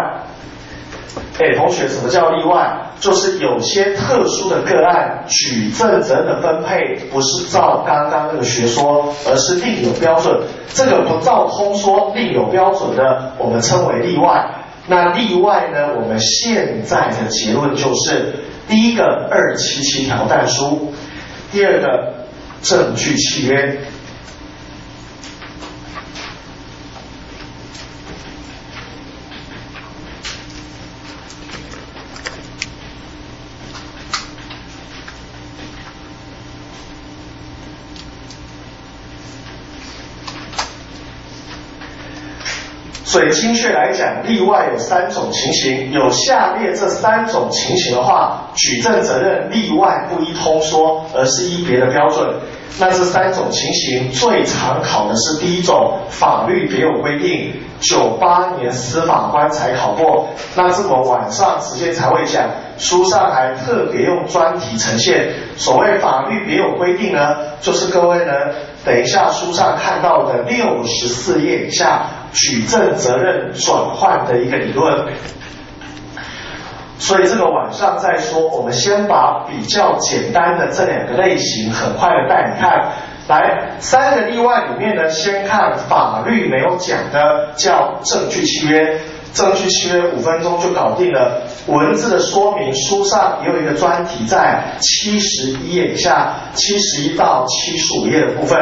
哎，同学，什么叫例外？就是有些特殊的个案，举证责任的分配不是照刚刚那个学说，而是另有标准。这个不照通说，另有标准的，我们称为例外。那例外呢？我们现在的结论就是。第一个二七七条但书，第二个证据契约。所以精确来讲，例外有三种情形，有下列这三种情形的话，举证责任例外不依通说，而是依别的标准。那这三种情形最常考的是第一种，法律别有规定，九八年司法官才考过。那这么晚上时间才会讲，书上还特别用专题呈现。所谓法律别有规定呢，就是各位呢，等一下书上看到的六十四页以下。举证责任转换的一个理论，所以这个晚上再说。我们先把比较简单的这两个类型很快的带你看。来，三个例外里面呢，先看法律没有讲的，叫证据契约。证据契约五分钟就搞定了。文字的说明书上也有一个专题，在七十一页以下，七十一到七十五页的部分。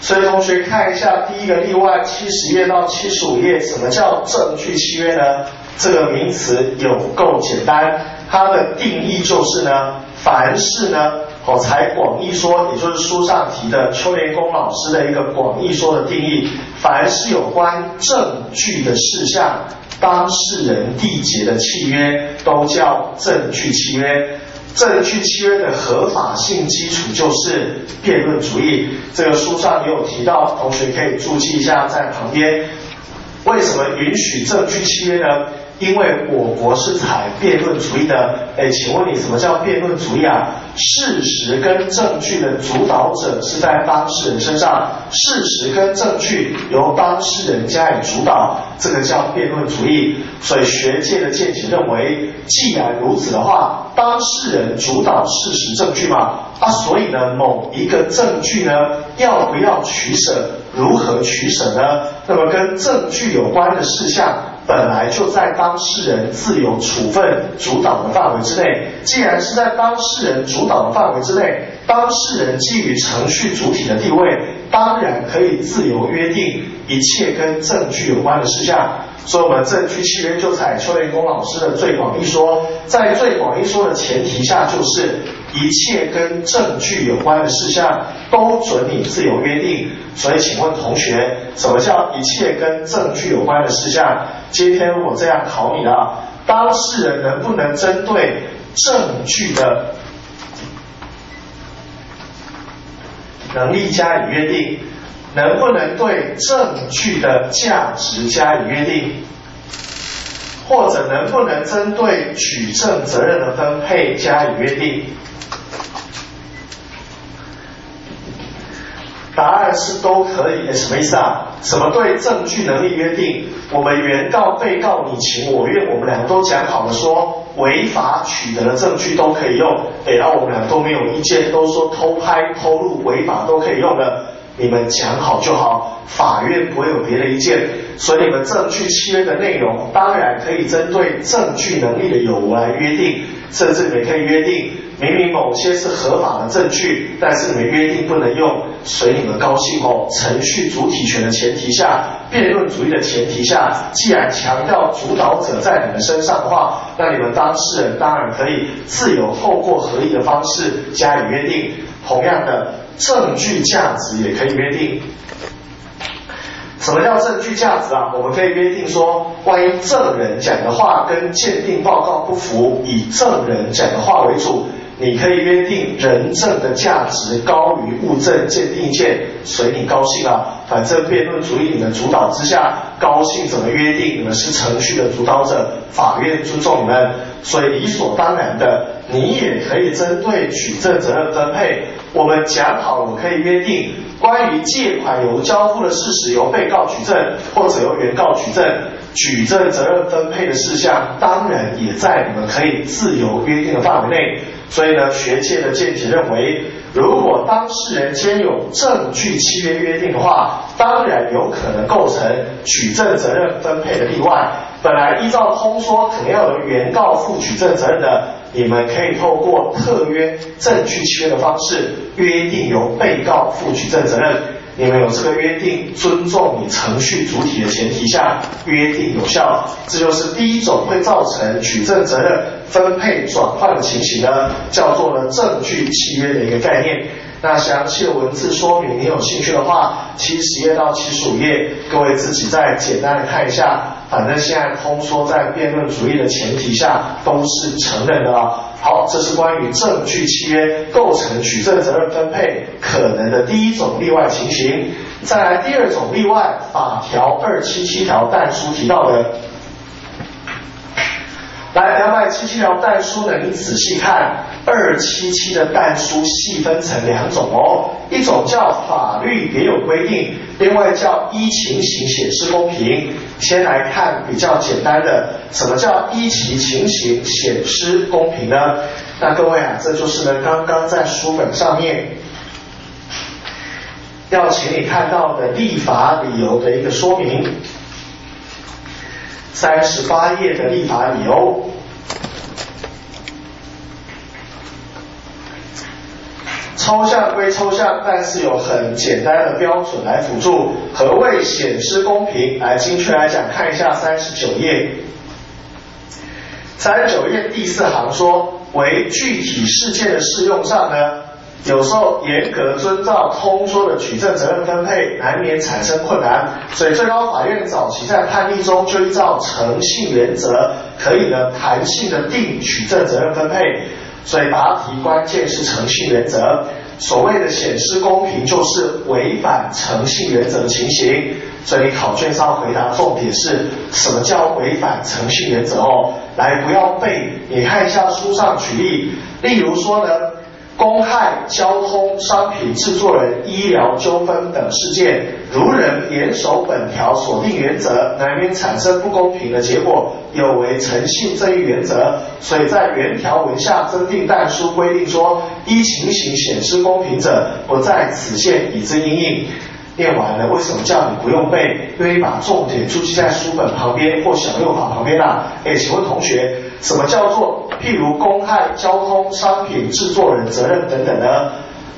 所以同学看一下第一个例外，七十页到七十五页，什么叫证据契约呢？这个名词有够简单，它的定义就是呢，凡是呢，我才广义说，也就是书上提的邱连功老师的一个广义说的定义，凡是有关证据的事项，当事人缔结的契约，都叫证据契约。证据契约的合法性基础就是辩论主义，这个书上也有提到，同学可以注记一下在旁边。为什么允许证据契约呢？因为我国是采辩论主义的，哎，请问你什么叫辩论主义啊？事实跟证据的主导者是在当事人身上，事实跟证据由当事人加以主导，这个叫辩论主义。所以学界的见解认为，既然如此的话，当事人主导事实证据嘛，啊，所以呢，某一个证据呢，要不要取舍，如何取舍呢？那么跟证据有关的事项。本来就在当事人自由处分主导的范围之内。既然是在当事人主导的范围之内，当事人基于程序主体的地位，当然可以自由约定一切跟证据有关的事项。所以，我们证据契约就采邱连功老师的最广义说，在最广义说的前提下，就是一切跟证据有关的事项都准你自由约定。所以，请问同学，什么叫一切跟证据有关的事项？今天我这样考你了，当事人能不能针对证据的能力加以约定？能不能对证据的价值加以约定，或者能不能针对举证责任的分配加以约定？答案是都可以。什么意思啊？什么对证据能力约定？我们原告、被告你情我愿，我们两个都讲好了，说违法取得的证据都可以用。哎，然后我们俩都没有意见，都说偷拍、偷录违法都可以用的。你们讲好就好，法院不会有别的意见，所以你们证据契约的内容当然可以针对证据能力的有无来约定，甚至你们可以约定，明明某些是合法的证据，但是你们约定不能用，随你们高兴哦。程序主体权的前提下，辩论主义的前提下，既然强调主导者在你们身上的话，那你们当事人当然可以自由透过合理的方式加以约定。同样的。证据价值也可以约定，什么叫证据价值啊？我们可以约定说，万一证人讲的话跟鉴定报告不符，以证人讲的话为主，你可以约定人证的价值高于物证鉴定件，随你高兴啊。反正辩论主义你们主导之下，高兴怎么约定，你们是程序的主导者，法院尊重你们，所以理所当然的，你也可以针对举证责任分配。我们讲好，我可以约定关于借款由交付的事实由被告举证，或者由原告举证，举证责任分配的事项，当然也在你们可以自由约定的范围内。所以呢，学界的见解认为，如果当事人兼有证据契约约定的话，当然有可能构成举证责任分配的例外。本来依照通说，肯定要由原告负举证责任的。你们可以透过特约证据契约的方式约定由被告负举证责任。你们有这个约定，尊重你程序主体的前提下，约定有效。这就是第一种会造成举证责任分配转换的情形呢，叫做呢证据契约的一个概念。那详细的文字说明，你有兴趣的话，七十页到七十五页，各位自己再简单的看一下。反正现在通说在辩论主义的前提下都是承认的。好，这是关于证据契约构成举证责任分配可能的第一种例外情形。再来第二种例外，法条二七七条但书提到的。来，两百七七条但书呢，你仔细看，二七七的但书细分成两种哦，一种叫法律别有规定，另外叫依情形显示公平。先来看比较简单的，什么叫依其情形显示公平呢？那各位啊，这就是呢刚刚在书本上面要请你看到的立法理由的一个说明。三十八页的立法理由，抽象归抽象，但是有很简单的标准来辅助。何谓显示公平？来，精确来讲，看一下三十九页。三十九页第四行说，为具体事件的适用上呢？有时候严格遵照通说的举证责任分配，难免产生困难，所以最高法院早期在判例中就依照诚信原则，可以呢弹性的定举证责任分配。所以答题关键是诚信原则。所谓的显示公平，就是违反诚信原则的情形。所以考卷上回答重点是什么叫违反诚信原则哦？来，不要背，你看一下书上举例，例如说呢。公害交通、商品制作人、医疗纠纷等事件，如人严守本条锁定原则，难免产生不公平的结果，有违诚信这一原则。所以在原条文下增订但书，规定说依情形显示公平者，不在此限以之应应。念完了，为什么叫你不用背？因为把重点注记在书本旁边或小六法旁边啦。哎，请问同学，什么叫做譬如公害、交通、商品、制作人责任等等呢？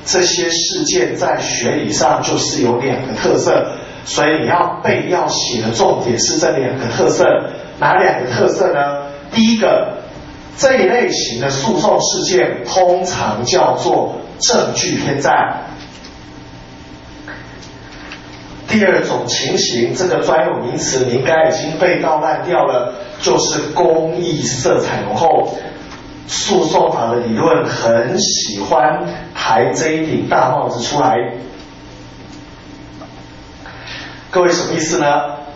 这些事件在学理上就是有两个特色，所以你要背要写的重点是这两个特色。哪两个特色呢？第一个，这一类型的诉讼事件通常叫做证据偏在。第二种情形，这个专有名词你应该已经被盗烂掉了，就是公益色彩浓厚。诉讼法的理论很喜欢抬这一顶大帽子出来。各位什么意思呢？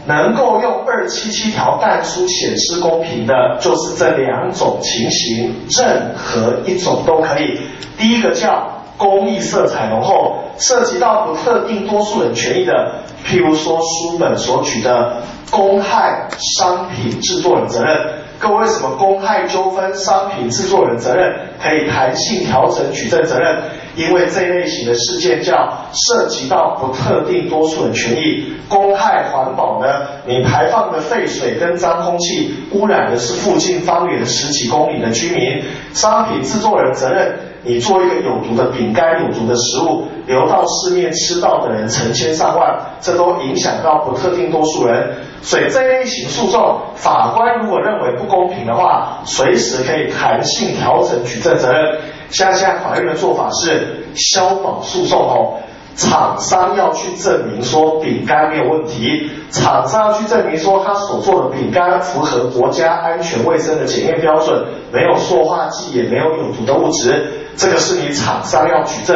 能够用二七七条但书显示公平的，就是这两种情形，任何一种都可以。第一个叫。公益色彩浓厚，涉及到不特定多数人权益的，譬如说书本所举的公害商品制作人责任。各位，什么公害纠纷商品制作人责任可以弹性调整举证责任？因为这类型的事件叫涉及到不特定多数人权益。公害环保呢？你排放的废水跟脏空气污染的是附近方圆十几公里的居民。商品制作人责任。你做一个有毒的饼干、有毒的食物，流到市面吃到的人成千上万，这都影响到不特定多数人。所以这类型诉讼，法官如果认为不公平的话，随时可以弹性调整举证责任。像现在法院的做法是消保诉讼哦。厂商要去证明说饼干没有问题，厂商要去证明说他所做的饼干符合国家安全卫生的检验标准，没有塑化剂，也没有有毒的物质，这个是你厂商要举证，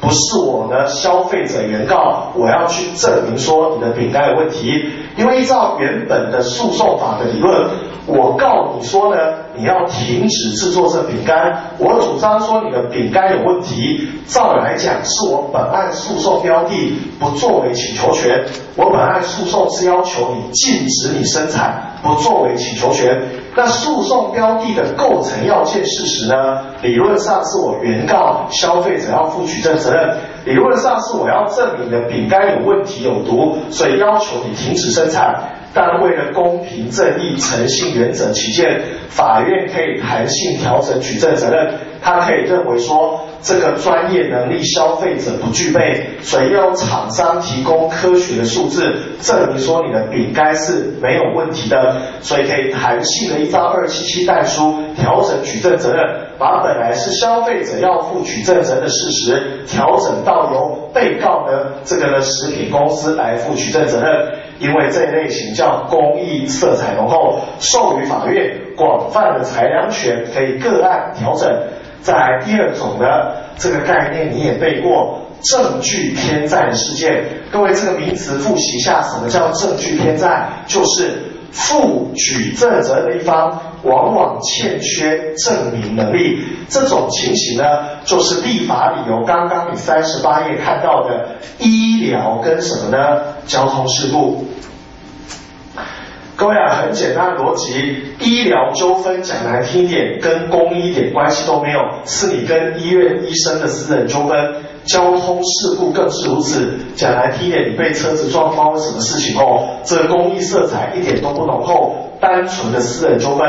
不是我的消费者原告我要去证明说你的饼干有问题，因为依照原本的诉讼法的理论。我告你说呢，你要停止制作这饼干。我主张说你的饼干有问题。照理来讲，是我本案诉讼标的不作为请求权。我本案诉讼是要求你禁止你生产，不作为请求权。那诉讼标的的构成要件事实呢？理论上是我原告消费者要负举证责任。理论上是我要证明你的饼干有问题有毒，所以要求你停止生产。但为了公平正义、诚信原则起见，法院可以弹性调整举证责任。他可以认为说，这个专业能力消费者不具备，所以要厂商提供科学的数字证明说你的饼干是没有问题的，所以可以弹性的一张二七七代书调整举证责任，把本来是消费者要负举证责任的事实调整到由被告的这个食品公司来负举证责任。因为这一类型叫公益色彩浓厚，授予法院广泛的裁量权，可以个案调整。在第二种的这个概念，你也背过证据偏在的事件。各位这个名词复习一下，什么叫证据偏在？就是负举证责任的一方往往欠缺证明能力。这种情形呢，就是立法理由。刚刚你三十八页看到的医疗跟什么呢？交通事故。各位啊，很简单的逻辑，医疗纠纷讲难听点，跟公医一点关系都没有，是你跟医院医生的私人纠纷。交通事故更是如此，讲难听一点，你被车子撞发生什么事情哦，这公益色彩一点都不浓厚，单纯的私人纠纷。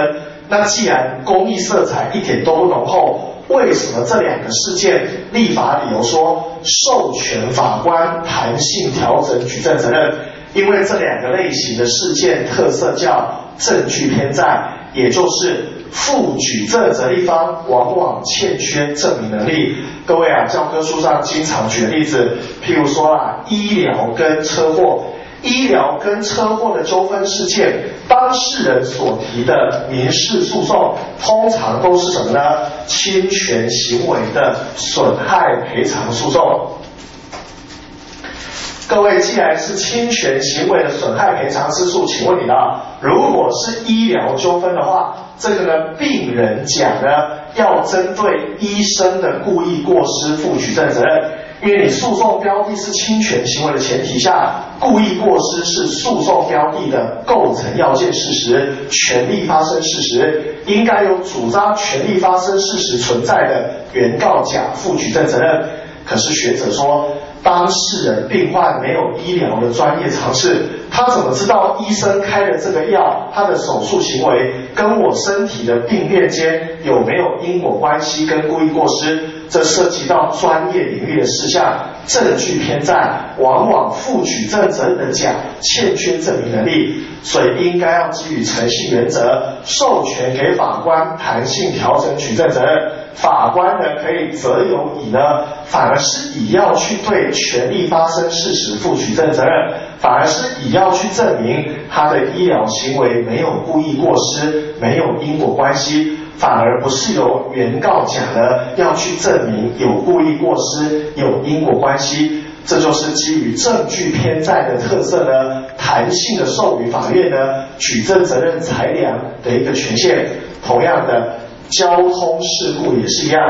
那既然公益色彩一点都不浓厚，为什么这两个事件立法理由说授权法官弹性调整举证责任？因为这两个类型的事件特色叫证据偏在，也就是负举证责一方往往欠缺证明能力。各位啊，教科书上经常举例子，譬如说啊，医疗跟车祸，医疗跟车祸的纠纷事件，当事人所提的民事诉讼，通常都是什么呢？侵权行为的损害赔偿诉讼。各位，既然是侵权行为的损害赔偿之诉，请问你了，如果是医疗纠纷的话，这个呢，病人讲呢，要针对医生的故意过失负举证责任，因为你诉讼标的是侵权行为的前提下，故意过失是诉讼标的的构成要件事实，权利发生事实，应该有主张权利发生事实存在的原告甲负举证责任。可是学者说。当事人病患没有医疗的专业常识，他怎么知道医生开的这个药，他的手术行为跟我身体的病变间有没有因果关系跟故意过失？这涉及到专业领域的事项，证据偏在，往往负举证责任的甲欠缺证明能力，所以应该要基于诚信原则，授权给法官弹性调整举证责任。法官呢可以择有乙呢，反而是乙要去对权利发生事实负举证责任，反而是乙要去证明他的医疗行为没有故意过失，没有因果关系，反而不是由原告甲呢要去证明有故意过失，有因果关系，这就是基于证据偏在的特色呢，弹性的授予法院呢举证责任裁量的一个权限，同样的。交通事故也是一样。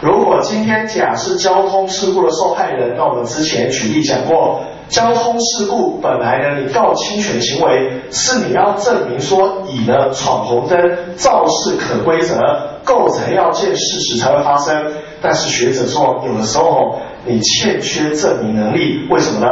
如果今天甲是交通事故的受害人，那我们之前举例讲过，交通事故本来呢，你告侵权行为是你要证明说乙呢闯红灯、肇事可规则、构成要件事实才会发生。但是学者说，有的时候你欠缺证明能力，为什么呢？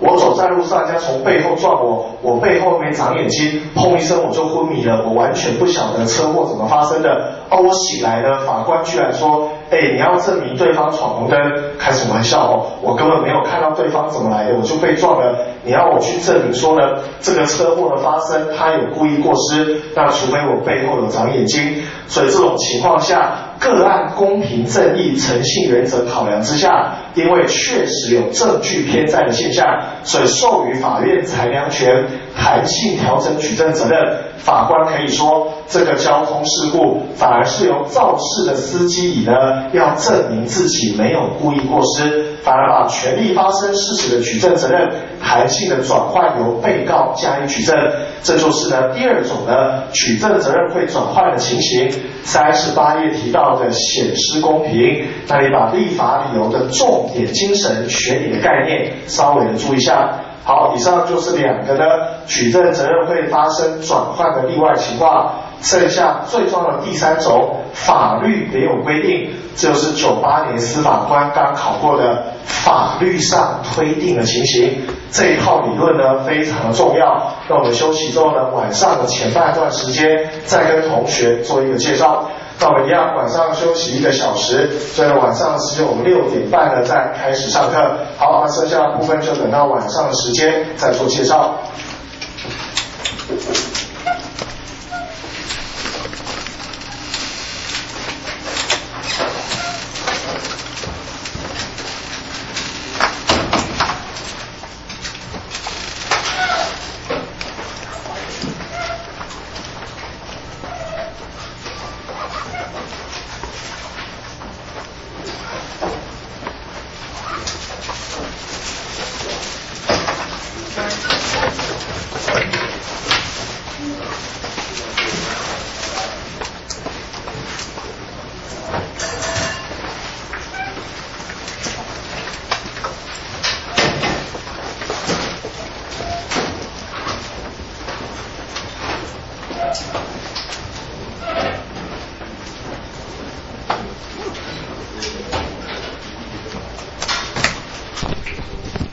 我走在路上，人家从背后撞我，我背后没长眼睛，砰一声我就昏迷了，我完全不晓得车祸怎么发生的。哦，我醒来了，法官居然说，哎，你要证明对方闯红灯，开什么玩笑哦？我根本没有看到对方怎么来的，我就被撞了。你要我去证明说呢，这个车祸的发生他有故意过失，那除非我背后有长眼睛。所以这种情况下，个案公平正义、诚信原则考量之下，因为确实有证据偏在的现象。所以授予法院裁量权，弹性调整举证责任。法官可以说，这个交通事故反而是由肇事的司机乙呢，要证明自己没有故意过失，反而把权利发生事实的举证责任弹性的转换由被告加以举证。这就是呢第二种呢举证责任会转换的情形。三十八页提到的显失公平，那你把立法理由的重点精神、学理的概念稍微的注意一下。好，以上就是两个呢举证责任会发生转换的例外情况，剩下最重要的第三种法律没有规定，就是九八年司法官刚考过的法律上推定的情形，这一套理论呢非常的重要。那我们休息之后呢，晚上的前半段时间再跟同学做一个介绍。那我一样，晚上休息一个小时，所以晚上只有我们六点半了再开始上课。好，那剩下的部分就等到晚上的时间再做介绍。